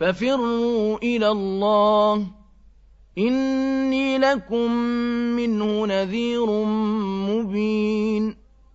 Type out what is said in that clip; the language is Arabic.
فَفِرُّوا إِلَى اللَّهِ. إِنِّي لَكُم مِّنْهُ نَذِيرٌ مُّبِينٌ